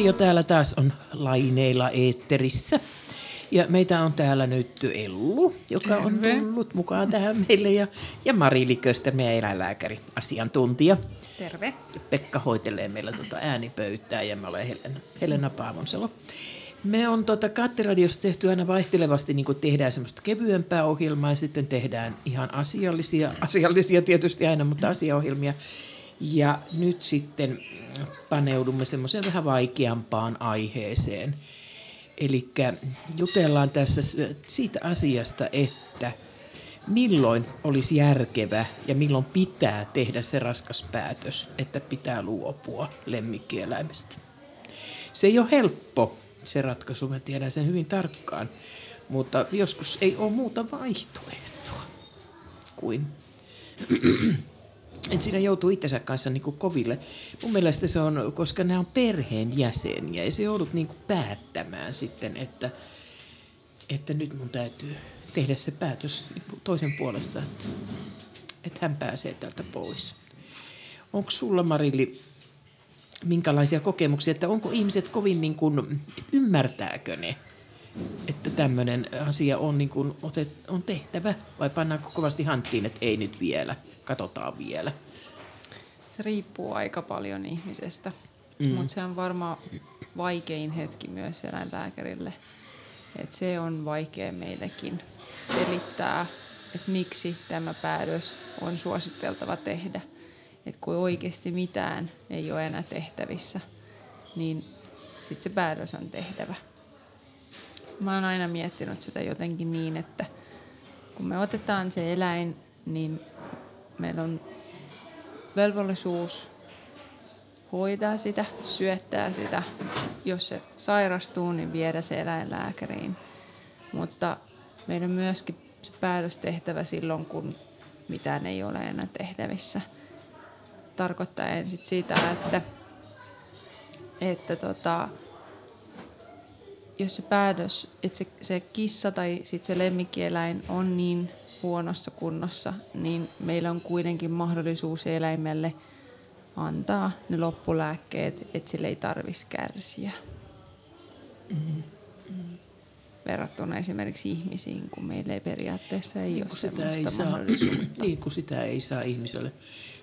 Kattiradio täällä taas on laineilla eetterissä. Ja meitä on täällä nyt Ellu, joka on Terve. tullut mukaan tähän meille. Ja, ja Mari Liköstä, meidän eläinlääkäri, asiantuntija. Terve. Pekka hoitelee meillä tuota äänipöytää ja mä olen Helena, Helena Paavonsalo. Me on tuota Kattiradiossa tehty aina vaihtelevasti, niin tehdään semmoista kevyempää ohjelmaa ja sitten tehdään ihan asiallisia, asiallisia tietysti aina, mutta asiaohjelmia. Ja nyt sitten paneudumme semmoiseen vähän vaikeampaan aiheeseen. Eli jutellaan tässä siitä asiasta, että milloin olisi järkevä ja milloin pitää tehdä se raskas päätös, että pitää luopua lemmikkieläimestä. Se ei ole helppo se ratkaisu, mä tiedän sen hyvin tarkkaan, mutta joskus ei ole muuta vaihtoehtoa kuin että siinä joutuu itsensä kanssa niin koville. Mun mielestä se on, koska nämä on perheen jäseniä ja se joudut niin päättämään sitten, että, että nyt mun täytyy tehdä se päätös toisen puolesta, että, että hän pääsee täältä pois. Onko sulla Marilli minkälaisia kokemuksia, että onko ihmiset kovin niin kuin, ymmärtääkö ne, että tämmöinen asia on, niin kuin, on tehtävä vai pannaanko kovasti hanttiin, että ei nyt vielä, katsotaan vielä. Se riippuu aika paljon ihmisestä, mm. mutta se on varmaan vaikein hetki myös eläinlääkärille. Et se on vaikea meillekin selittää, että miksi tämä päätös on suositeltava tehdä. Et kun oikeasti mitään ei ole enää tehtävissä, niin sitten se päätös on tehtävä. Mä oon aina miettinyt sitä jotenkin niin, että kun me otetaan se eläin, niin meillä on velvollisuus hoitaa sitä, syöttää sitä. Jos se sairastuu, niin viedä se eläinlääkäriin. Mutta meidän myöskin se päätös tehtävä silloin, kun mitään ei ole enää tehtävissä. Tarkoittaen sit sitä, että, että tota, jos se päätös, että se, se kissa tai sit se lemmikkieläin on niin huonossa kunnossa, niin meillä on kuitenkin mahdollisuus eläimelle antaa ne loppulääkkeet, että sille ei tarvitsisi kärsiä. Verrattuna esimerkiksi ihmisiin, kun meillä ei periaatteessa ei ole kun sitä ei saa, mahdollisuutta. niin, kun sitä ei saa ihmiselle.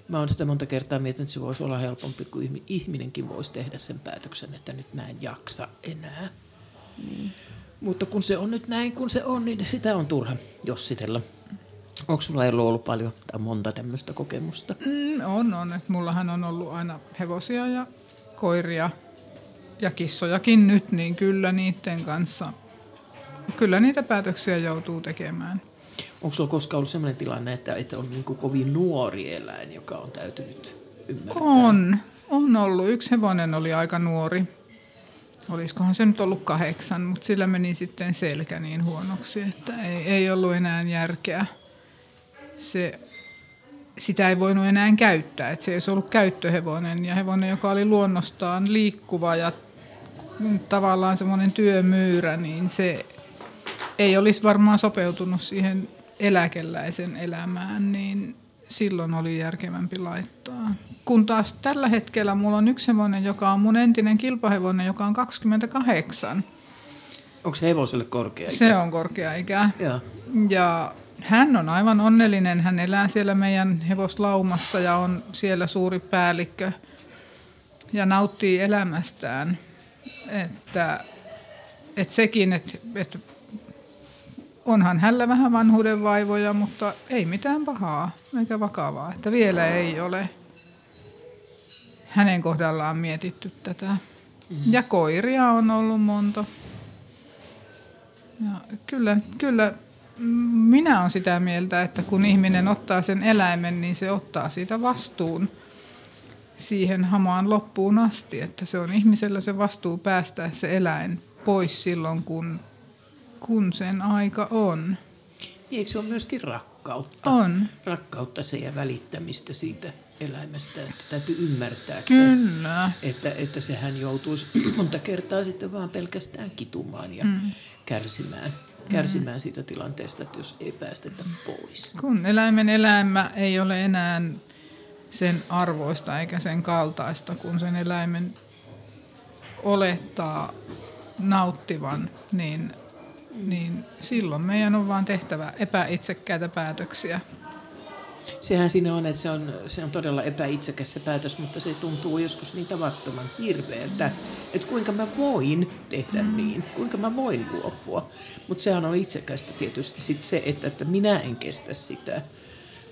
Mä oon sitä monta kertaa miettinyt, että se voisi olla helpompi, kun ihmi- ihminenkin voisi tehdä sen päätöksen, että nyt mä en jaksa enää. Niin. Mutta kun se on nyt näin, kun se on, niin sitä on turha jossitella. Onko sulla Ellu ollut paljon tai monta tämmöistä kokemusta? Mm, on, on. Et mullahan on ollut aina hevosia ja koiria ja kissojakin nyt, niin kyllä niiden kanssa, kyllä niitä päätöksiä joutuu tekemään. Onko sulla koskaan ollut sellainen tilanne, että, että on niin kovin nuori eläin, joka on täytynyt ymmärtää? On, on ollut. Yksi hevonen oli aika nuori. Olisikohan se nyt ollut kahdeksan, mutta sillä meni sitten selkä niin huonoksi, että ei, ei ollut enää järkeä. Se, sitä ei voinut enää käyttää, että se ei ollut käyttöhevonen. Ja hevonen, joka oli luonnostaan liikkuva ja tavallaan semmoinen työmyyrä, niin se ei olisi varmaan sopeutunut siihen eläkeläisen elämään, niin silloin oli järkevämpi laittaa. Kun taas tällä hetkellä mulla on yksi hevonen, joka on mun entinen kilpahevonen, joka on 28. Onko se hevoselle korkea? Se on korkea ikä. Joo. Ja hän on aivan onnellinen. Hän elää siellä meidän hevoslaumassa ja on siellä suuri päällikkö ja nauttii elämästään. Että, että sekin, että, että onhan hänellä vähän vanhuuden vaivoja, mutta ei mitään pahaa eikä vakavaa. Että vielä ei ole hänen kohdallaan mietitty tätä. Ja koiria on ollut monta. Ja kyllä, kyllä minä olen sitä mieltä, että kun ihminen ottaa sen eläimen, niin se ottaa siitä vastuun siihen hamaan loppuun asti. Että se on ihmisellä se vastuu päästää se eläin pois silloin, kun, kun sen aika on. Niin, Eikö se ole myöskin rakkautta? On, Rakkautta se ja välittämistä siitä eläimestä, että täytyy ymmärtää se, kyllä. että, että sehän joutuisi monta kertaa sitten vaan pelkästään kitumaan ja mm. kärsimään, kärsimään siitä tilanteesta, että jos ei päästetä pois. Kun eläimen elämä ei ole enää sen arvoista eikä sen kaltaista, kun sen eläimen olettaa nauttivan, niin, niin silloin meidän on vaan tehtävä epäitsekkäitä päätöksiä. Sehän siinä on, että se on, se on todella epäitsekäs se päätös, mutta se tuntuu joskus niin tavattoman hirveältä, että kuinka mä voin tehdä mm. niin, kuinka mä voin luopua. Mutta sehän on itsekästä tietysti sit se, että, että minä en kestä sitä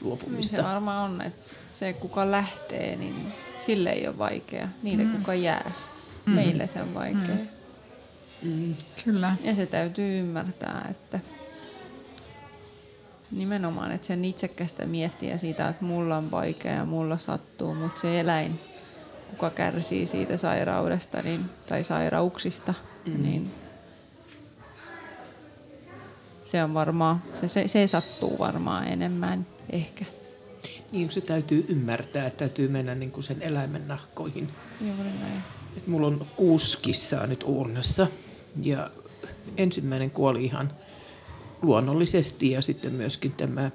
luopumista. Niin se varmaan on, että se kuka lähtee, niin sille ei ole vaikea. Niille mm. kuka jää, mm. meille se on vaikea. Mm. Mm. Kyllä. Ja se täytyy ymmärtää, että nimenomaan, että sen itsekästä miettiä siitä, että mulla on vaikea ja mulla sattuu, mutta se eläin, kuka kärsii siitä sairaudesta niin, tai sairauksista, mm. niin se on varmaan, se, se, se sattuu varmaan enemmän ehkä. Niin, se täytyy ymmärtää, että täytyy mennä niin kuin sen eläimen nahkoihin. Juuri näin. Et mulla on kuusi kissaa nyt urnassa ja ensimmäinen kuoli ihan luonnollisesti ja sitten myöskin tämä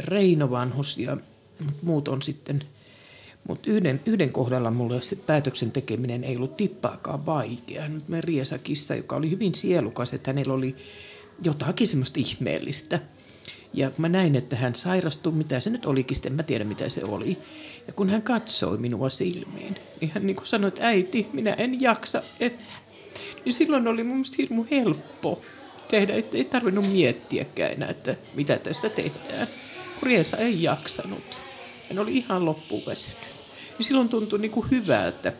Reino vanhus ja muut on sitten, mutta yhden, yhden kohdalla mulle se päätöksen tekeminen ei ollut tippaakaan vaikea. Nyt me Riesa kissa, joka oli hyvin sielukas, että hänellä oli jotakin semmoista ihmeellistä. Ja mä näin, että hän sairastui, mitä se nyt olikin, sitten en mä tiedä mitä se oli. Ja kun hän katsoi minua silmiin, niin hän niin kuin sanoi, että äiti, minä en jaksa enää. Niin silloin oli mun mielestä hirmu helppo tehdä, että ei tarvinnut miettiäkään enää, että mitä tässä tehdään. Kun ei jaksanut. Hän oli ihan loppuun väsynyt. Ja silloin tuntui niin kuin hyvältä.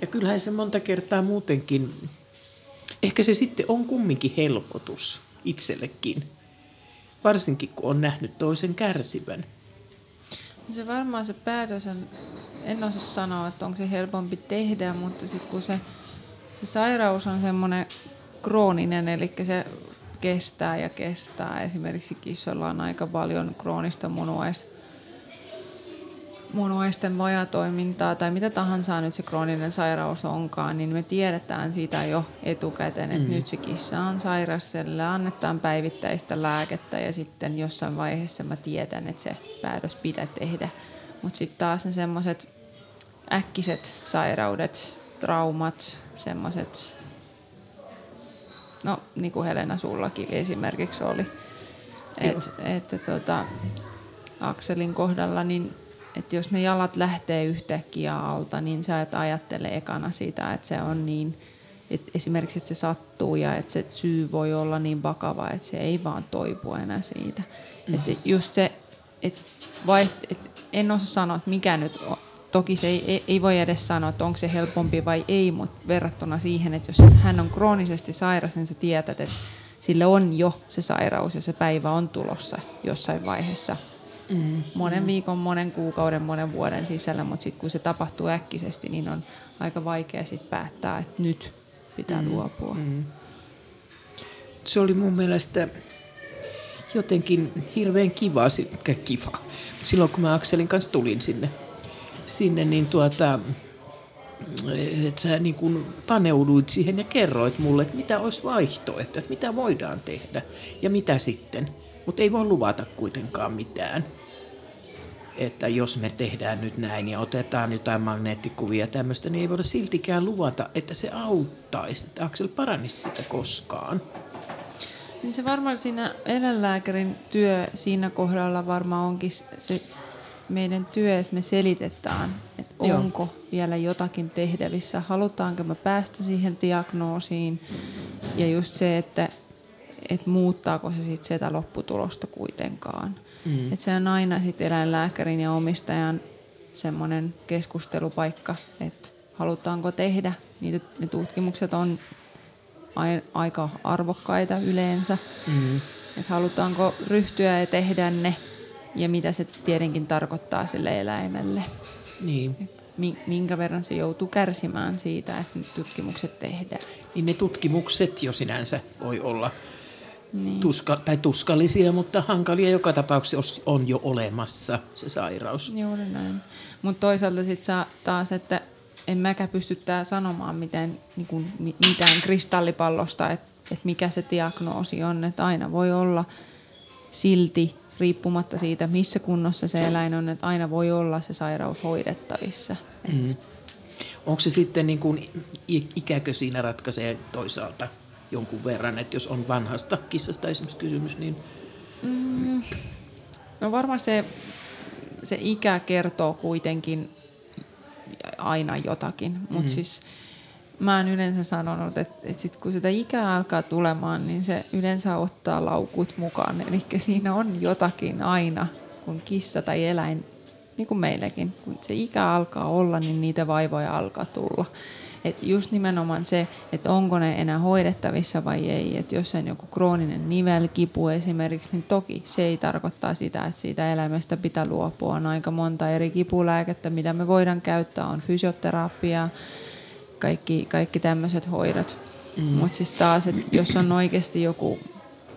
Ja kyllähän se monta kertaa muutenkin, ehkä se sitten on kumminkin helpotus itsellekin. Varsinkin kun on nähnyt toisen kärsivän. Se varmaan se päätös on, en osaa sanoa, että onko se helpompi tehdä, mutta sitten kun se, se sairaus on semmoinen krooninen, eli se kestää ja kestää. Esimerkiksi kissoilla on aika paljon kroonista munuais, munuaisten vajatoimintaa tai mitä tahansa nyt se krooninen sairaus onkaan, niin me tiedetään siitä jo etukäteen, että mm. nyt se kissa on sairas, sille annetaan päivittäistä lääkettä ja sitten jossain vaiheessa mä tiedän, että se päätös pitää tehdä. Mutta sitten taas ne semmoiset äkkiset sairaudet, traumat, semmoiset no niin kuin Helena sullakin esimerkiksi oli. Että et, tota, Akselin kohdalla, niin että jos ne jalat lähtee yhtäkkiä alta, niin sä et ajattele ekana sitä, että se on niin, että esimerkiksi että se sattuu ja että se syy voi olla niin vakava, että se ei vaan toipu enää siitä. Mm. Että just se, että vaiht, et en osaa sanoa, että mikä nyt on, Toki se ei, ei, voi edes sanoa, että onko se helpompi vai ei, mutta verrattuna siihen, että jos hän on kroonisesti sairas, niin sä tiedät, että sille on jo se sairaus ja se päivä on tulossa jossain vaiheessa. Mm. Monen viikon, monen kuukauden, monen vuoden sisällä, mutta sitten kun se tapahtuu äkkisesti, niin on aika vaikea sit päättää, että nyt pitää mm. luopua. Mm. Se oli mun mielestä jotenkin hirveän kiva, kiva. silloin kun mä Akselin kanssa tulin sinne sinne, niin tuota, että sä niin kuin paneuduit siihen ja kerroit mulle, että mitä olisi vaihtoehto, että mitä voidaan tehdä ja mitä sitten. Mutta ei voi luvata kuitenkaan mitään. Että jos me tehdään nyt näin ja otetaan jotain magneettikuvia tämmöistä, niin ei voida siltikään luvata, että se auttaisi, että Aksel paranisi sitä koskaan. Niin se varmaan siinä eläinlääkärin työ siinä kohdalla varmaan onkin se meidän työ, että me selitetään, että Joo. onko vielä jotakin tehtävissä, halutaanko me päästä siihen diagnoosiin ja just se, että, että muuttaako se sitten sitä lopputulosta kuitenkaan. Mm. Että se on aina sitten eläinlääkärin ja omistajan semmoinen keskustelupaikka, että halutaanko tehdä. Niitä, ne tutkimukset on aika arvokkaita yleensä. Mm. Että halutaanko ryhtyä ja tehdä ne ja mitä se tietenkin tarkoittaa sille eläimelle. Niin. Minkä verran se joutuu kärsimään siitä, että tutkimukset tehdään. Niin ne tutkimukset jo sinänsä voi olla niin. tuska, tai tuskallisia, mutta hankalia joka tapauksessa on jo olemassa se sairaus. Juuri näin. Mutta toisaalta sitten taas, että en mäkään pysty tää sanomaan miten, niin kuin, mitään kristallipallosta, että et mikä se diagnoosi on. Että aina voi olla silti riippumatta siitä, missä kunnossa se eläin on, että aina voi olla se sairaus hoidettavissa. Mm. onko se sitten niin kuin, ikäkö siinä ratkaisee toisaalta jonkun verran, että jos on vanhasta kissasta esimerkiksi kysymys, niin... Mm, no varmaan se, se ikä kertoo kuitenkin aina jotakin, mutta mm. siis mä oon yleensä sanonut, että, että sit kun sitä ikää alkaa tulemaan, niin se yleensä ottaa laukut mukaan. Eli siinä on jotakin aina, kun kissa tai eläin, niin kuin meillekin, kun se ikä alkaa olla, niin niitä vaivoja alkaa tulla. Et just nimenomaan se, että onko ne enää hoidettavissa vai ei. Että jos on joku krooninen nivelkipu esimerkiksi, niin toki se ei tarkoittaa sitä, että siitä elämästä pitää luopua. On aika monta eri kipulääkettä, mitä me voidaan käyttää. On fysioterapia, kaikki, kaikki tämmöiset hoidot. Mm. Mutta siis taas, että jos on oikeasti joku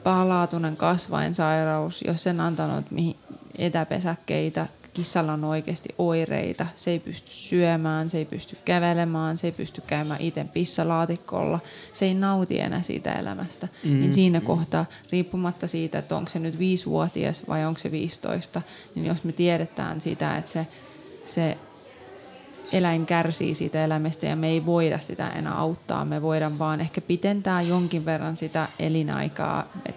pahalaatuinen kasvainsairaus, jos sen antanut mihin etäpesäkkeitä, kissalla on oikeasti oireita, se ei pysty syömään, se ei pysty kävelemään, se ei pysty käymään itse pissalaatikolla, se ei nauti enää siitä elämästä. Mm, niin siinä kohtaa, riippumatta siitä, että onko se nyt viisivuotias vai onko se 15, niin jos me tiedetään sitä, että se, se eläin kärsii siitä elämästä ja me ei voida sitä enää auttaa. Me voidaan vaan ehkä pitentää jonkin verran sitä elinaikaa. Et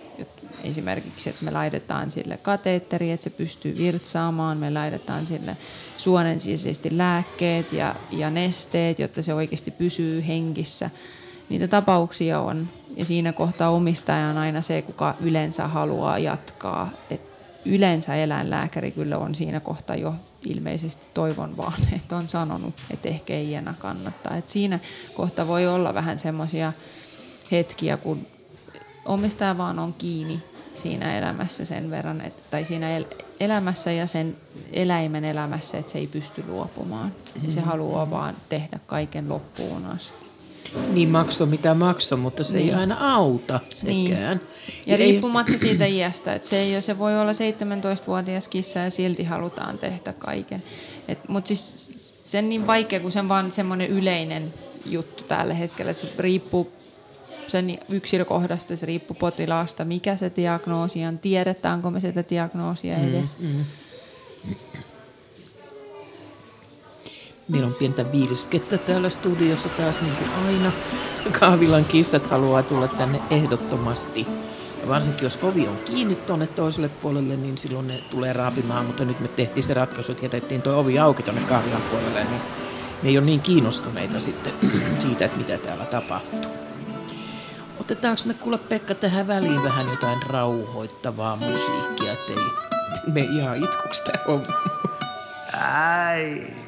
esimerkiksi, että me laitetaan sille kateetteri, että se pystyy virtsaamaan. Me laitetaan sille suonen sisäisesti lääkkeet ja, ja nesteet, jotta se oikeasti pysyy hengissä. Niitä tapauksia on. Ja siinä kohtaa omistaja on aina se, kuka yleensä haluaa jatkaa. Et yleensä eläinlääkäri kyllä on siinä kohtaa jo ilmeisesti toivon vaan, että on sanonut, että ehkä ei enää kannattaa. Et siinä kohta voi olla vähän semmoisia hetkiä, kun omistaja vaan on kiinni siinä elämässä sen verran, että, tai siinä el- elämässä ja sen eläimen elämässä, että se ei pysty luopumaan. Mm-hmm. Se haluaa vaan tehdä kaiken loppuun asti. Niin makso mitä makso, mutta se niin. ei aina auta sekään. Niin. Ja ei... riippumatta siitä iästä, että se, ei, se voi olla 17-vuotias kissa ja silti halutaan tehdä kaiken. Mutta siis se on niin vaikea, kun se on vaan semmoinen yleinen juttu tällä hetkellä, että se riippuu sen yksilökohdasta, se riippuu potilaasta, mikä se diagnoosi on, tiedetäänkö me sitä diagnoosia mm, edes. Mm, mm. Meillä on pientä virskettä täällä studiossa taas niin kuin aina. Kahvilan kissat haluaa tulla tänne ehdottomasti. Ja varsinkin jos ovi on kiinni tuonne toiselle puolelle, niin silloin ne tulee raapimaan, mutta nyt me tehtiin se ratkaisu, että jätettiin tuo ovi auki tuonne kahvilan puolelle, niin ne ei ole niin kiinnostuneita sitten siitä, että mitä täällä tapahtuu. Otetaanko me kuule Pekka tähän väliin vähän jotain rauhoittavaa musiikkia, ettei me ihan itkuksi tämä Ai.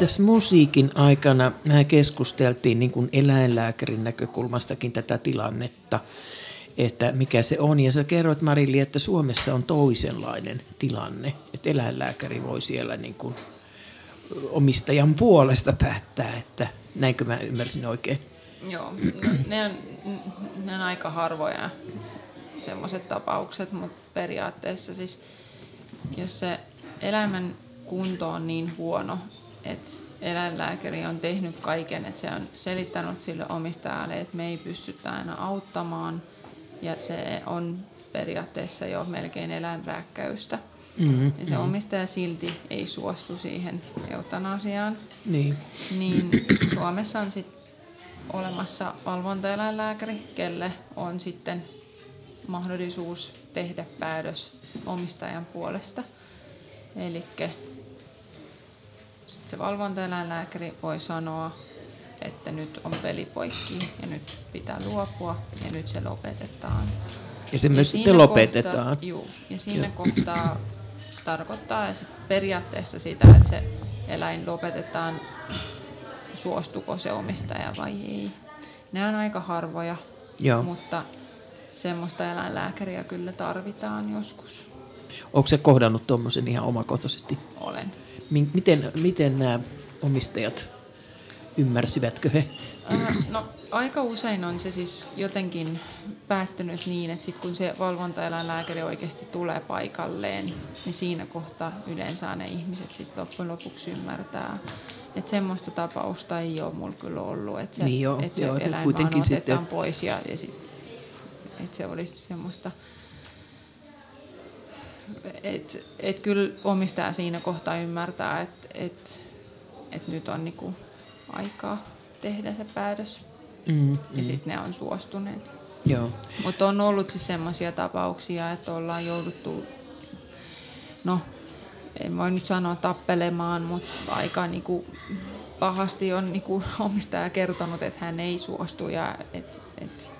Tässä musiikin aikana me keskusteltiin niin kuin eläinlääkärin näkökulmastakin tätä tilannetta, että mikä se on. Ja sä kerroit Marili, että Suomessa on toisenlainen tilanne, että eläinlääkäri voi siellä niin kuin omistajan puolesta päättää, että näinkö mä ymmärsin oikein. Joo, no, ne on, ne on aika harvoja semmoiset tapaukset, mutta periaatteessa siis, jos se elämän kunto on niin huono, että eläinlääkäri on tehnyt kaiken, että se on selittänyt sille omistajalle, että me ei pystytä aina auttamaan, ja se on periaatteessa jo melkein eläinrääkkäystä. Mm-hmm. Ja se omistaja silti ei suostu siihen eutanasiaan Niin. niin Suomessa on sit olemassa valvontaeläinlääkäri, kelle on sitten mahdollisuus tehdä päätös omistajan puolesta. Eli se valvontaeläinlääkäri voi sanoa, että nyt on peli poikki ja nyt pitää luopua ja nyt se lopetetaan. Ja se myös siinä sitten lopetetaan. Kohtaa, juu, ja siinä Joo. kohtaa se tarkoittaa ja sit periaatteessa sitä, että se eläin lopetetaan, suostuko se omistaja vai ei. Ne on aika harvoja, Joo. mutta semmoista eläinlääkäriä kyllä tarvitaan joskus. Onko se kohdannut tuommoisen ihan omakohtaisesti? Olen. Miten, miten nämä omistajat, ymmärsivätkö he? Äh, no, aika usein on se siis jotenkin päättynyt niin, että sit kun se valvontaeläinlääkäri oikeasti tulee paikalleen, niin siinä kohtaa yleensä ne ihmiset sitten loppujen lopuksi ymmärtää. Että semmoista tapausta ei ole mulla kyllä ollut, että se, Niin joo, että se joo, eläin vaan otetaan sitten- pois ja, ja sit, että se olisi semmoista... Että et kyllä omistaja siinä kohtaa ymmärtää, että et, et nyt on niinku aikaa tehdä se päätös. Mm, Ja sitten ne on suostuneet. Mutta on ollut siis semmoisia tapauksia, että ollaan jouduttu, no en voi nyt sanoa tappelemaan, mutta aika niinku pahasti on niinku omistaja kertonut, että hän ei suostu ja että et, et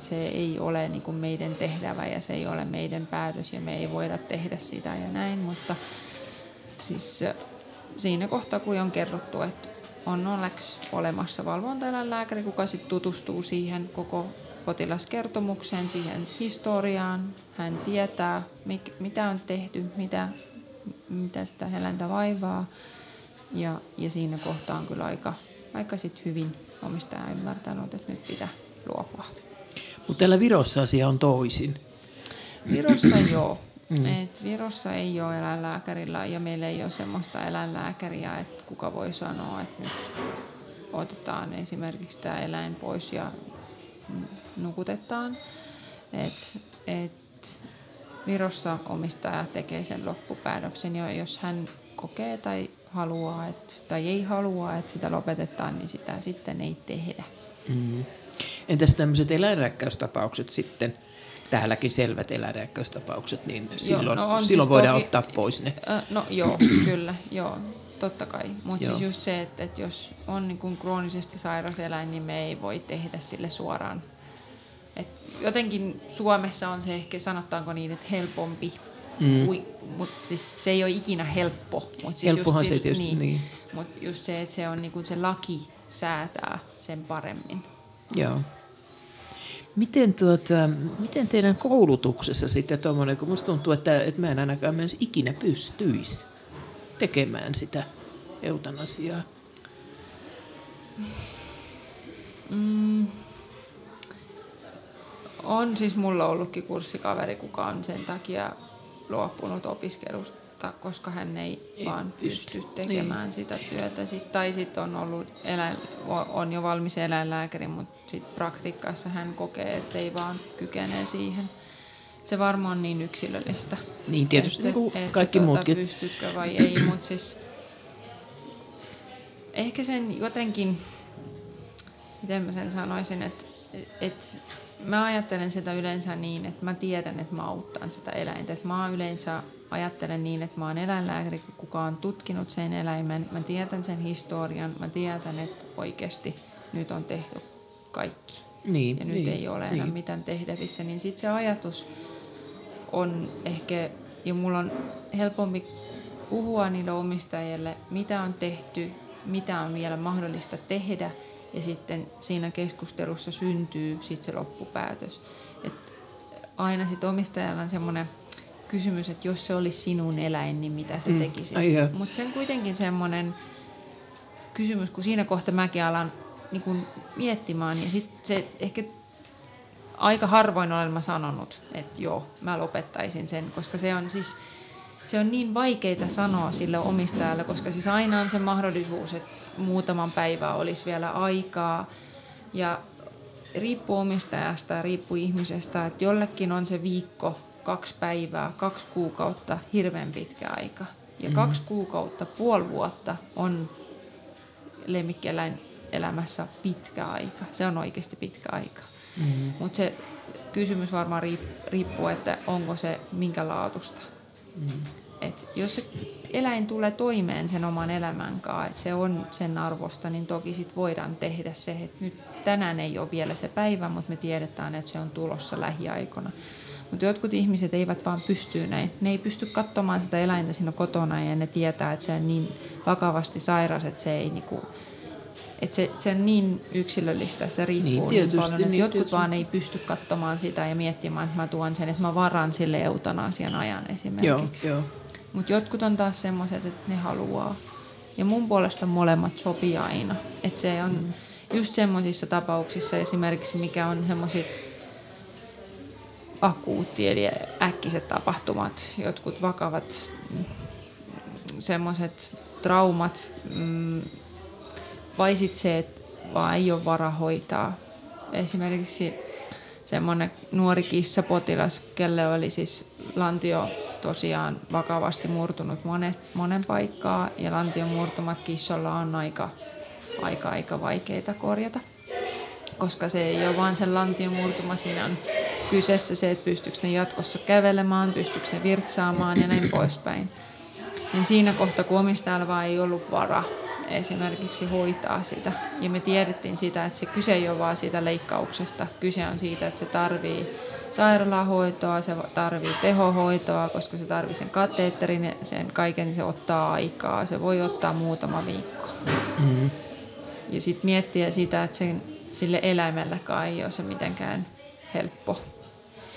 se ei ole niinku meidän tehtävä ja se ei ole meidän päätös ja me ei voida tehdä sitä ja näin, mutta siis siinä kohtaa, kun on kerrottu, että on onneksi olemassa valvontaeläinlääkäri, kuka sitten tutustuu siihen koko potilaskertomukseen, siihen historiaan. Hän tietää, mik, mitä on tehty, mitä, mitä sitä eläintä vaivaa. Ja, ja siinä kohtaa on kyllä aika, aika sit hyvin omistaja ymmärtänyt, että nyt pitää luopua. Mutta täällä Virossa asia on toisin. Virossa joo. Mm. Et Virossa ei ole eläinlääkärillä ja meillä ei ole semmoista eläinlääkäriä, että kuka voi sanoa, että nyt otetaan esimerkiksi tämä eläin pois ja nukutetaan. Et, et Virossa omistaja tekee sen loppupäätöksen, jo jos hän kokee tai haluaa et, tai ei halua, että sitä lopetetaan, niin sitä sitten ei tehdä. Mm. Entäs tämmöiset eläinräkkäystapaukset sitten? Täälläkin selvät eläinräkkäystapaukset, niin silloin, no on silloin siis voidaan toki- ottaa pois ne. No joo, kyllä, joo, totta kai. Mutta Joo. siis just se, että, että jos on niin kuin kroonisesti sairas eläin, niin me ei voi tehdä sille suoraan. Et jotenkin Suomessa on se ehkä, sanotaanko niin, että helpompi, Mm. mutta siis se ei ole ikinä helppo. Mut siis Helppohan just se tietysti, niin, niin. Mutta just se, että se on niin kuin se laki säätää sen paremmin. Joo. Miten, tuota, miten teidän koulutuksessa sitten tuommoinen, kun musta tuntuu, että, että mä en ainakaan myös ikinä pystyisi tekemään sitä eutanasiaa. On siis mulla ollutkin kurssikaveri, kuka on sen takia luopunut opiskelusta, koska hän ei, Ei vaan pysty. pysty tekemään Niin. sitä työtä. Siis, tai sitten on, ollut eläin, on jo valmis eläinlääkäri, mutta sit praktiikassa hän kokee, että ei vaan kykene siihen. Se varmaan on niin yksilöllistä. Niin tietysti niin kuin kaikki tuota, muutkin. Pystytkö vai ei, mutta siis ehkä sen jotenkin, miten mä sen sanoisin, että et, mä ajattelen sitä yleensä niin, että mä tiedän, että mä auttan sitä eläintä. Et mä yleensä ajattelen niin, että mä oon eläinlääkäri, kuka on tutkinut sen eläimen, mä tiedän sen historian, mä tiedän, että oikeasti nyt on tehty kaikki. Niin, ja nyt niin, ei ole enää niin. mitään tehtävissä, niin sitten se ajatus on ehkä, ja mulla on helpompi puhua niille omistajille, mitä on tehty, mitä on vielä mahdollista tehdä, ja sitten siinä keskustelussa syntyy sitten se loppupäätös. Et aina sitten omistajalla on semmoinen kysymys, että jos se olisi sinun eläin, niin mitä sä Mm, tekisit. ai joo. Mutta se on kuitenkin semmoinen kysymys, kun siinä kohta mäkin alan niin kun miettimään, ja sitten se ehkä aika harvoin olen mä sanonut, että joo, mä lopettaisin sen, koska se on siis se on niin vaikeita sanoa sille omistajalle, koska siis aina on se mahdollisuus, että muutaman päivää olisi vielä aikaa. Ja riippuu omistajasta ja riippuu ihmisestä, että jollekin on se viikko, kaksi päivää, kaksi kuukautta, hirveän pitkä aika. Ja kaksi kuukautta, puoli vuotta on lemmikkieläin elämässä pitkä aika. Se on oikeasti pitkä aika. Mm-hmm. Mutta se kysymys varmaan riip- riippuu, että onko se minkä laatusta. Mm-hmm. Et jos se eläin tulee toimeen sen oman elämän kanssa, että se on sen arvosta, niin toki sit voidaan tehdä se, että nyt tänään ei ole vielä se päivä, mutta me tiedetään, että se on tulossa lähiaikoina. Mutta jotkut ihmiset eivät vaan pysty näin. Ne ei pysty katsomaan sitä eläintä siinä kotona ja ne tietää, että se on niin vakavasti sairas, että se ei niinku, että se, se on niin yksilöllistä, se riippuu Niin, niin, tietysti, paljon, että niin, jotkut tietysti. vaan ei pysty katsomaan sitä ja miettimään, että mä tuon sen, että mä varan sille eutanasian ajan esimerkiksi. Mutta jotkut on taas semmoiset, että ne haluaa. Ja mun puolesta molemmat sopii aina. Että se on mm. just semmoisissa tapauksissa esimerkiksi, mikä on semmoiset akuutti, eli äkkiset tapahtumat, jotkut vakavat semmoiset traumat, mm, vai sitten se, että vaan ei ole vara hoitaa. Esimerkiksi semmoinen nuori kissapotilas, kelle oli siis lantio tosiaan vakavasti murtunut monen, monen paikkaa, ja lantion murtumat kissolla on aika, aika, aika vaikeita korjata koska se ei ole vain sen lantion murtuma, siinä on kyseessä se, että pystyykö ne jatkossa kävelemään, pystyykö ne virtsaamaan ja näin poispäin. Niin siinä kohtaa, kun omistajalla vaan ei ollut vara esimerkiksi hoitaa sitä, ja me tiedettiin sitä, että se kyse ei ole vaan siitä leikkauksesta, kyse on siitä, että se tarvii sairaalahoitoa, se tarvii tehohoitoa, koska se tarvii sen kateetterin ja sen kaiken, niin se ottaa aikaa. Se voi ottaa muutama viikko. Mm. Ja sitten miettiä sitä, että sen, sille eläimelläkaan ei ole se mitenkään helppo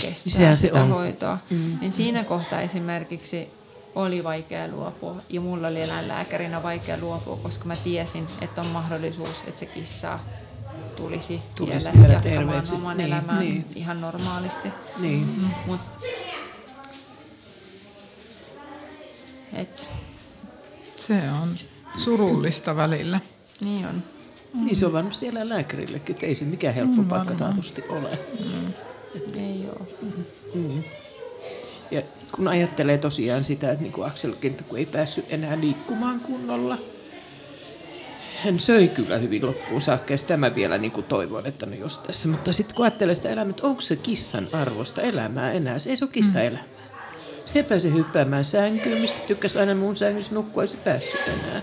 kestää Sehän se sitä on. hoitoa. Mm. Niin siinä kohtaa esimerkiksi oli vaikea luopua ja mulla oli eläinlääkärinä vaikea luopua, koska mä tiesin, että on mahdollisuus, että se kissa tulisi, Tulisi vielä vielä jatkamaan terveeksi. oman Niin, elämään niin. ihan normaalisti. Niin. Mm. Mut, et, Se on surullista välillä. niin on. Niin se on varmasti eläinlääkärillekin, että ei se mikään helppo Mm, paikka varmaan. taatusti ole. Ei ole. Ja kun ajattelee tosiaan sitä, että niin kuin Akselkin, kun ei päässyt enää liikkumaan kunnolla, hän söi kyllä hyvin loppuun saakka, ja sitä mä vielä niin kuin toivon, että no jos tässä. Mutta sitten kun ajattelee sitä elämää, että onko se kissan arvosta elämää enää, se ei se ole kissa elämää. Se ei pääse hyppäämään sänkyyn, missä tykkäsi aina mun sängyssä nukkua, ei se päässyt enää.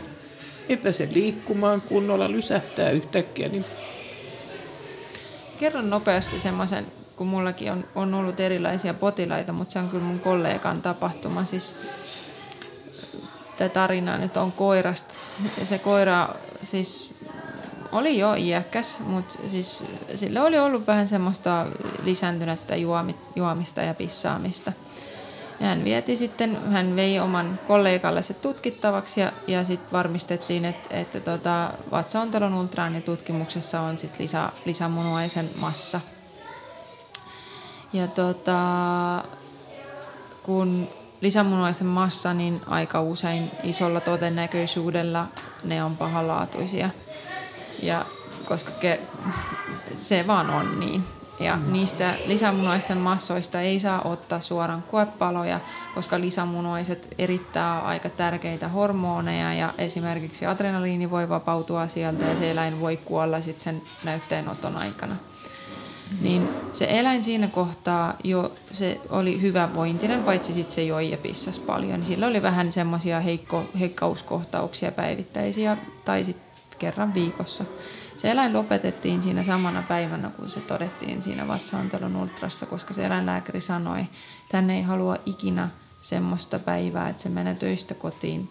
Ei pääse liikkumaan kunnolla, lysähtää yhtäkkiä, niin Kerron nopeasti semmoisen, kun mullakin on, on ollut erilaisia potilaita, mutta se on kyllä mun kollegan tapahtuma. Siis tämä tarina nyt on koirasta. Ja se koira siis oli jo iäkäs, mutta siis sillä oli ollut vähän semmoista lisääntynyttä juomi, juomista ja pissaamista. Ja hän vieti sitten, hän vei oman kollegalle se tutkittavaksi ja, ja sitten varmistettiin, että, että tota, vatsaontelon ultraäänitutkimuksessa on sitten lisä, lisämunuaisen massa. Ja tota, kun lisämunuaisen massa, niin aika usein isolla todennäköisyydellä ne on pahalaatuisia. Ja koska ke, se vaan on niin. Ja mm. niistä lisämunuaisten massoista ei saa ottaa suoraan koepaloja, koska lisämunuaiset erittää aika tärkeitä hormoneja ja esimerkiksi adrenaliini voi vapautua sieltä ja se eläin voi kuolla sitten sen näytteenoton aikana. Niin se eläin siinä kohtaa jo, se oli hyvä vointinen, paitsi sitten se joi ja pissasi paljon. Sillä oli vähän semmoisia heikko, heikkauskohtauksia päivittäisiä tai sitten kerran viikossa. Se eläin lopetettiin siinä samana päivänä, kun se todettiin siinä vatsaantelun ultrassa, koska se eläinlääkäri sanoi, että hän ei halua ikinä semmoista päivää, että se menee töistä kotiin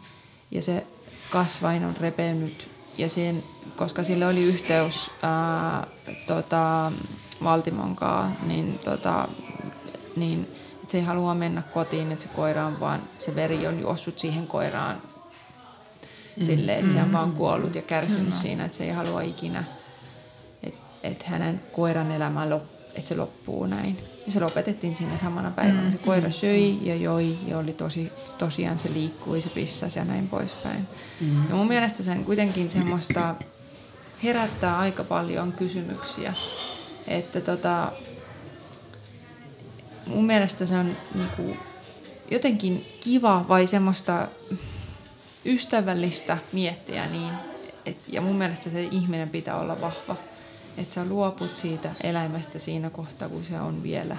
ja se kasvain on repenyt. Ja siihen, koska sillä oli yhteys ää, tota, Valtimonkaan, niin, tota, niin että se ei halua mennä kotiin, että se koira on vaan, se veri on juossut siihen koiraan mm. silleen, että se on vaan kuollut ja kärsinyt mm. siinä, että se ei halua ikinä, että, että hänen koiran elämä lop, että se loppuu näin. Ja se lopetettiin siinä samana päivänä. Mm. Se koira söi ja joi ja oli tosi, tosiaan se liikkui, se pissasi ja näin poispäin. Mm. Ja mun mielestä sen kuitenkin semmoista herättää aika paljon kysymyksiä. Että tota, mun mielestä se on niinku jotenkin kiva vai semmoista ystävällistä miettiä niin, et, ja mun mielestä se ihminen pitää olla vahva, että sä luoput siitä eläimestä siinä kohtaa, kun se on vielä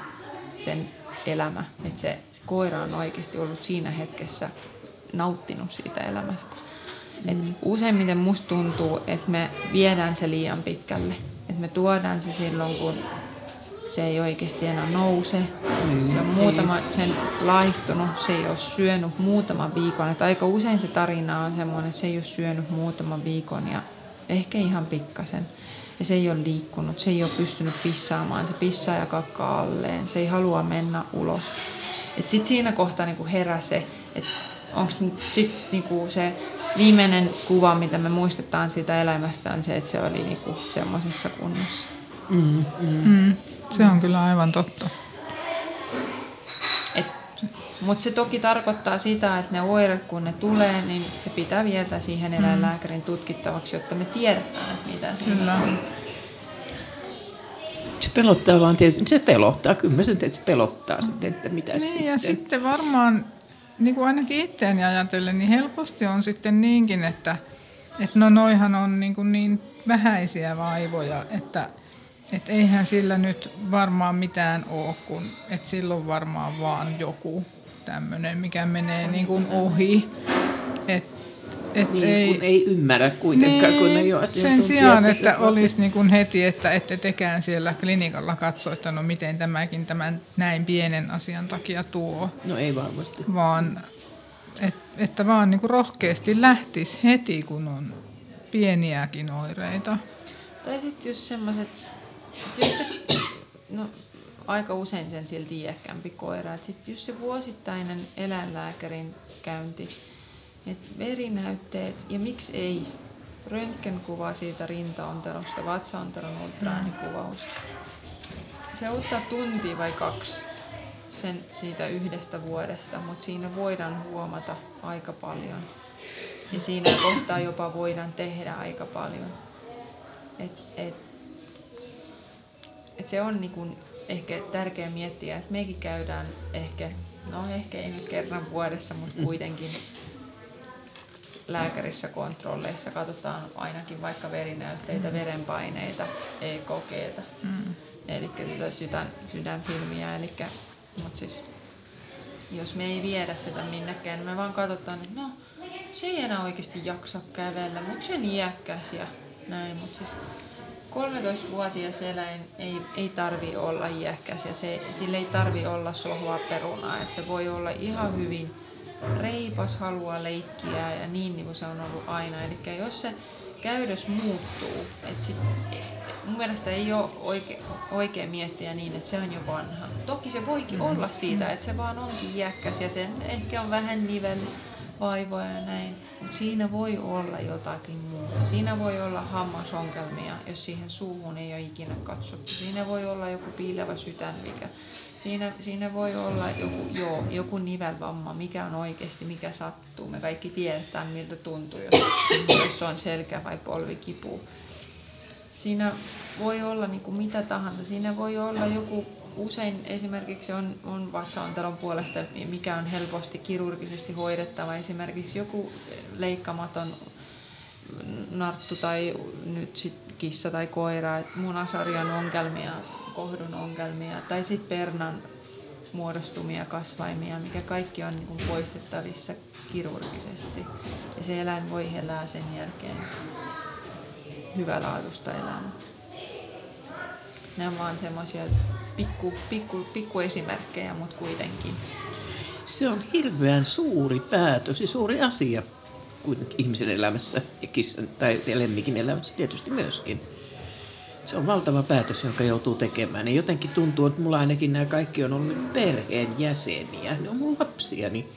sen elämä. Että se, se koira on oikeasti ollut siinä hetkessä nauttinut siitä elämästä. Et useimmiten musta tuntuu, että me viedään se liian pitkälle. Että me tuodaan se silloin, kun se ei oikeasti enää nouse. Mm, se on muutama, sen laihtunut, se ei ole syönyt muutaman viikon. Että aika usein se tarina on semmoinen, että se ei ole syönyt muutaman viikon ja ehkä ihan pikkasen. Ja se ei ole liikkunut, se ei ole pystynyt pissaamaan, se pissaa ja kakkaa alleen, se ei halua mennä ulos. Sitten siinä kohtaa niinku herää se, että onko sit niinku se viimeinen kuva, mitä me muistetaan siitä elämästä, on se, että se oli niinku semmoisessa kunnossa. Mm, mm. Mm. Se on kyllä aivan totta. Mutta se toki tarkoittaa sitä, että ne oireet kun ne tulee, niin se pitää viedä siihen eläinlääkärin tutkittavaksi, jotta me tiedetään, että mitä Kyllä. on. Se pelottaa vaan tietysti, se pelottaa, kyllä mä sen että se pelottaa sitten, että mitä niin, sitten. ja sitten varmaan, niin kuin ainakin itseäni ajatellen, niin helposti on sitten niinkin, että, että no noihan on niin, kuin niin vähäisiä vaivoja, että et eihän sillä nyt varmaan mitään ole, kun et silloin varmaan vaan joku tämmöinen, mikä menee niin kuin ohi. Et, et niin, ei, kun ei ymmärrä kuitenkaan, niin, kun ei ole Sen sijaan, että olisi niin kuin heti, että ette tekään siellä klinikalla katso, että no miten tämäkin tämän näin pienen asian takia tuo. No ei varmasti. Vaan et, että vaan niin kuin rohkeasti lähtisi heti, kun on pieniäkin oireita. Tai sitten just semmoiset jos se, no, aika usein sen silti iäkkäämpi koira. Et sit jos se vuosittainen eläinlääkärin käynti, että verinäytteet ja miksi ei röntgenkuva siitä rintaontelosta, vatsaontelon ultraäänikuvaus. Se ottaa tunti vai kaksi sen siitä yhdestä vuodesta, mutta siinä voidaan huomata aika paljon. Ja siinä kohtaa jopa voidaan tehdä aika paljon. Et, et et se on niin kuin ehkä tärkeää miettiä, että mekin käydään ehkä, no ehkä ei nyt kerran vuodessa, mutta kuitenkin lääkärissä kontrolleissa katsotaan ainakin vaikka verinäytteitä, verenpaineita, EKGtä, mm. eli tätä sydän, sydänfilmiä, eli, mutta siis jos me ei viedä sitä minnekään, niin me vaan katsotaan, että no se ei enää oikeasti jaksa kävellä, mutta se on iäkkäs ja näin, mutta siis 13-vuotias eläin ei, ei tarvi olla iäkkäs ja se, sille ei tarvi olla sohvaa perunaa. Et se voi olla ihan hyvin reipas, haluaa leikkiä ja niin, niin kuin se on ollut aina. Eli jos se käydös muuttuu, että sit, mun mielestä ei ole oikein, oikein miettiä niin, että se on jo vanha. Toki se voikin mm. olla siitä, että se vaan onkin iäkkäs ja sen ehkä on vähän nivel vaivoja ja näin, mutta siinä voi olla jotakin muuta. Siinä voi olla hammasongelmia, jos siihen suuhun ei ole ikinä katsottu. Siinä voi olla joku piilevä sydänvika. Siinä, siinä voi olla joku, joo, joku nivelvamma, mikä on oikeasti, mikä sattuu. Me kaikki tiedetään, miltä tuntuu, jos, jos on selkä- vai polvikipu. Siinä voi olla niin kuin mitä tahansa. Siinä voi olla joku usein esimerkiksi on, on vatsaontelon puolesta, mikä on helposti kirurgisesti hoidettava. Esimerkiksi joku leikkamaton narttu tai nyt sit kissa tai koira, että munasarjan ongelmia, kohdun ongelmia tai sitten pernan muodostumia kasvaimia, mikä kaikki on niin poistettavissa kirurgisesti. Ja se eläin voi elää sen jälkeen hyvälaatuista elämää. Ne on vaan semmoisia pikku, pikku, pikku esimerkkejä, mutta kuitenkin. Se on hirveän suuri päätös ja suuri asia kuitenkin ihmisen elämässä ja kissan tai lemmikin elämässä tietysti myöskin. Se on valtava päätös, jonka joutuu tekemään. Ja jotenkin tuntuu, että mulla ainakin nämä kaikki on ollut perheen jäseniä. Ne on mun lapsia, niin,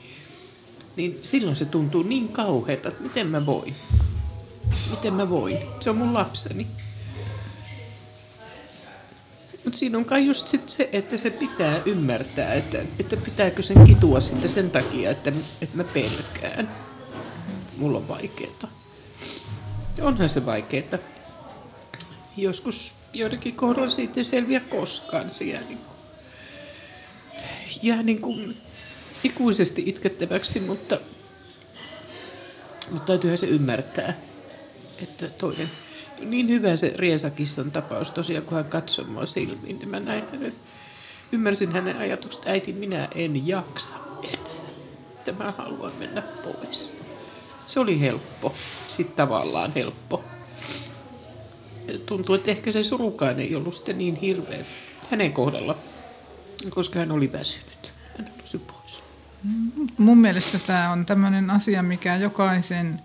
niin silloin se tuntuu niin kauhealta, että miten mä voin. Miten mä voin. Se on mun lapseni. Mutta siinä on kai just sit se, että se pitää ymmärtää, että, että pitääkö sen kitua sitten sen takia, että, että mä pelkään. Mulla on vaikeeta. Onhan se vaikeeta. Joskus joidenkin kohdalla siitä ei selviä koskaan. Siellä niin kuin, jää niin kuin ikuisesti itkettäväksi, mutta, mutta täytyyhän se ymmärtää, että toinen niin hyvä se Riesakissan tapaus tosiaan, kun hän katsoi mua silmiin, niin mä näin hänen, ymmärsin hänen ajatukset, äiti, minä en jaksa enää, että mä haluan mennä pois. Se oli helppo, sitten tavallaan helppo. Tuntuu, että ehkä se surukaan ei ollut sitten niin hirveä hänen kohdalla, koska hän oli väsynyt. Hän halusi pois. Mun mielestä tämä on tämmöinen asia, mikä jokaisen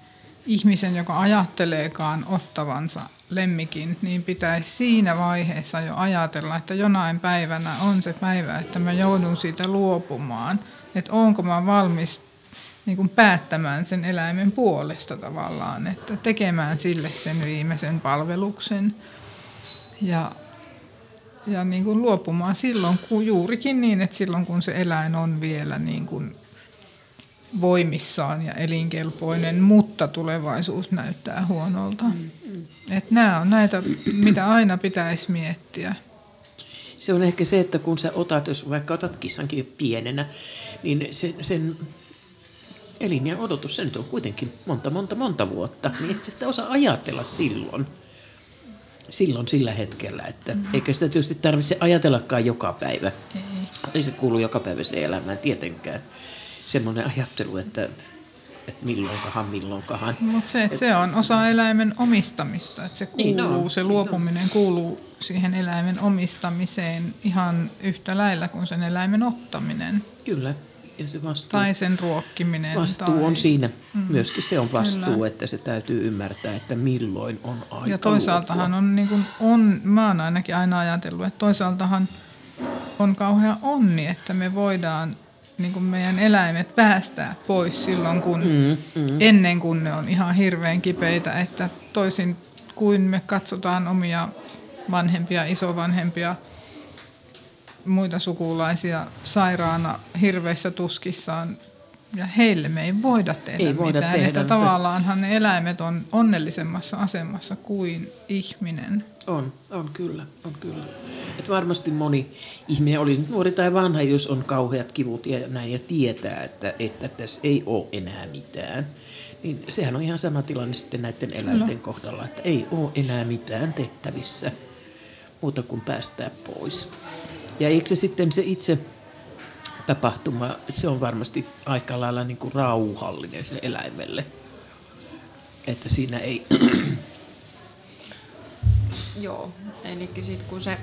ihmisen, joka ajatteleekaan ottavansa lemmikin, niin pitäisi siinä vaiheessa jo ajatella, että jonain päivänä on se päivä, että mä joudun siitä luopumaan. Että onko mä valmis niin kuin päättämään sen eläimen puolesta tavallaan, että tekemään sille sen viimeisen palveluksen. Ja, ja niin kuin luopumaan silloin, kun juurikin niin, että silloin kun se eläin on vielä niin kuin voimissaan ja elinkelpoinen, mutta tulevaisuus näyttää huonolta. Mm, mm. Et nämä on näitä, mitä aina pitäisi miettiä. Se on ehkä se, että kun sä otat, jos vaikka otat kissankin pienenä, niin sen, sen elin odotus, se nyt on kuitenkin monta, monta, monta vuotta, niin et sitä osaa ajatella silloin. Silloin sillä hetkellä, että mm. eikä sitä tietysti tarvitse ajatellakaan joka päivä. Ei, Ei se kuulu joka päivä se elämään tietenkään semmoinen ajattelu, että, että milloinkahan, milloinkahan. Mutta se, että se on osa eläimen omistamista, että se kuuluu, niin no, se luopuminen niin kuuluu siihen eläimen omistamiseen ihan yhtä lailla kuin sen eläimen ottaminen. Kyllä. Ja se vastuu, tai sen ruokkiminen. Vastuu tai, on siinä. Mm, myöskin se on vastuu, kyllä. että se täytyy ymmärtää, että milloin on aika Ja toisaaltahan on, niin kuin, on, mä oon ainakin aina ajatellut, että toisaaltahan on kauhean onni, että me voidaan niin kuin meidän eläimet päästää pois silloin, kun mm, mm. ennen kuin ne on ihan hirveän kipeitä, että toisin kuin me katsotaan omia vanhempia, isovanhempia, muita sukulaisia sairaana hirveissä tuskissaan, ja heille me ei voida tehdä ei voida mitään. Tehdä, että tavallaanhan ne eläimet on onnellisemmassa asemassa kuin ihminen. On, on kyllä, on kyllä. Et varmasti moni ihminen, oli nuori tai vanha, jos on kauheat kivut ja näin ja tietää, että, että tässä ei ole enää mitään. Niin sehän on ihan sama tilanne sitten näiden eläinten kohdalla, että ei ole enää mitään tehtävissä muuta kuin päästää pois. Ja eikö se sitten se itse tapahtuma, se on varmasti aika lailla niin kuin rauhallinen se eläimelle. Että siinä ei, Joo, eli sitten kun se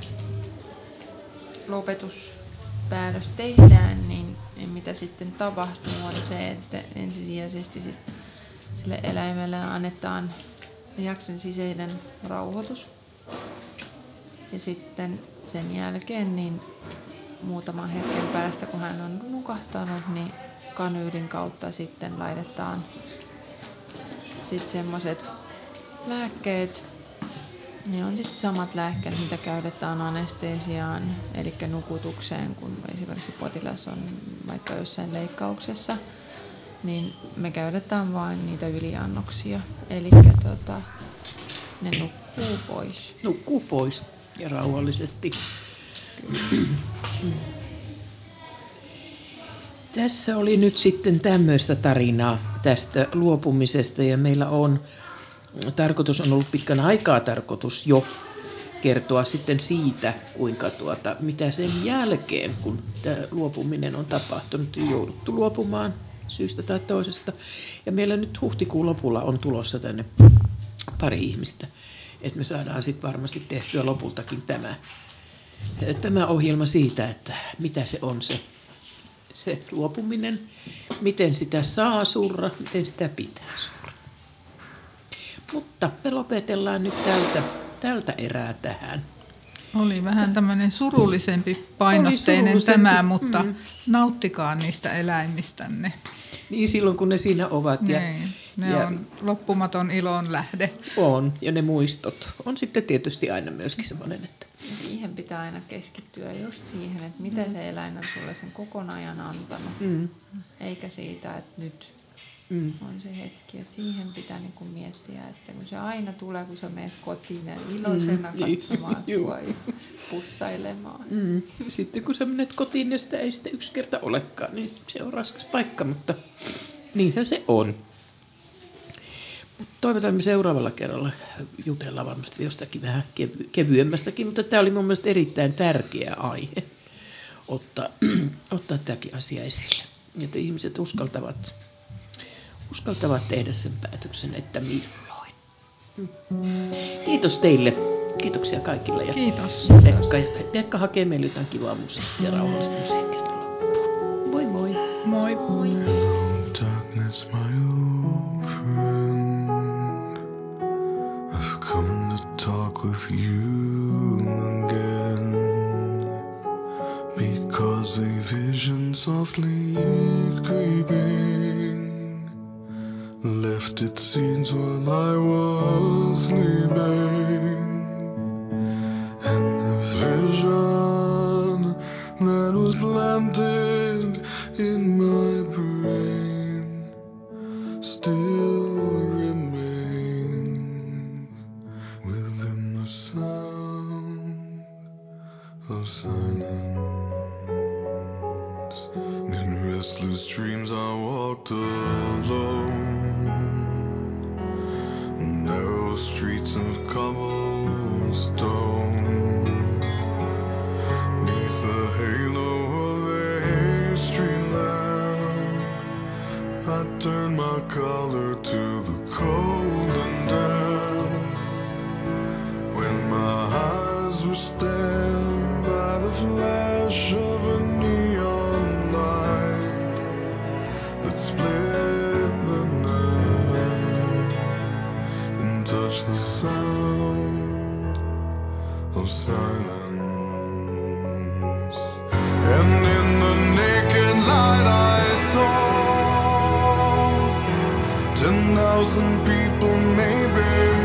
lopetuspäätös tehdään, niin mitä sitten tapahtuu on se, että ensisijaisesti sit sille eläimelle annetaan lihaksen sisäinen rauhoitus. Ja sitten sen jälkeen niin muutaman hetken päästä, kun hän on nukahtanut, niin kanyydin kautta sitten laitetaan sitten semmoiset lääkkeet, ne on sitten samat lääkkeet, mitä käytetään anestesiaan, eli nukutukseen, kun esimerkiksi potilas on vaikka jossain leikkauksessa, niin me käytetään vain niitä yliannoksia. Eli tota, ne nukkuu pois. nukkuu pois ja rauhallisesti. Tässä oli nyt sitten tämmöistä tarinaa tästä luopumisesta ja meillä on tarkoitus on ollut pitkän aikaa tarkoitus jo kertoa sitten siitä, kuinka tuota, mitä sen jälkeen, kun tämä luopuminen on tapahtunut, on jouduttu luopumaan syystä tai toisesta. Ja meillä nyt huhtikuun lopulla on tulossa tänne pari ihmistä, että me saadaan sitten varmasti tehtyä lopultakin tämä, tämä ohjelma siitä, että mitä se on se, se luopuminen, miten sitä saa surra, miten sitä pitää surra. Mutta me lopetellaan nyt tältä, tältä erää tähän. Oli vähän tämmöinen surullisempi painotteinen surullisempi, tämä, mutta mm. nauttikaa niistä eläimistänne. Niin silloin, kun ne siinä ovat. Ja, Niin, ne ja on loppumaton ilon lähde. on. Ja ne muistot on sitten tietysti aina myöskin semmoinen, että Siihen pitää aina keskittyä just siihen, että mitä se eläin on sulle sen kokonaan ajan antanut. mm, Eikä siitä, että nyt mm, on se hetki. Että siihen pitää niinku miettiä, että kun se aina tulee, kun sä menet kotiin ja iloisena Mm, niin. katsomaan Juu. sua ja pussailemaan. mm. Sitten kun sä menet kotiin ja sitä ei sitten yksi kerta olekaan, niin se on raskas paikka, mutta niinhän se on. Mut Toivotaan me seuraavalla kerralla jutellaan varmasti jostakin vähän kevy- kevyemmästäkin, mutta tämä oli mun mielestä erittäin tärkeä aihe ottaa, ottaa tämäkin asia esille. Että ihmiset uskaltavat, uskaltavat tehdä sen päätöksen, että milloin. Kiitos teille. Kiitoksia kaikille. Ja Kiitos. Pekka, Pekka hakee meille jotain kivaa musiikkia, rauhallista musiikkia loppuun. Moi moi. Moi. Moi. Darkness, my old friend. I've come to talk with you again. Because a vision softly creeping its scenes while I was sleeping. And touched the sound of silence. And in the naked light I saw ten thousand people, maybe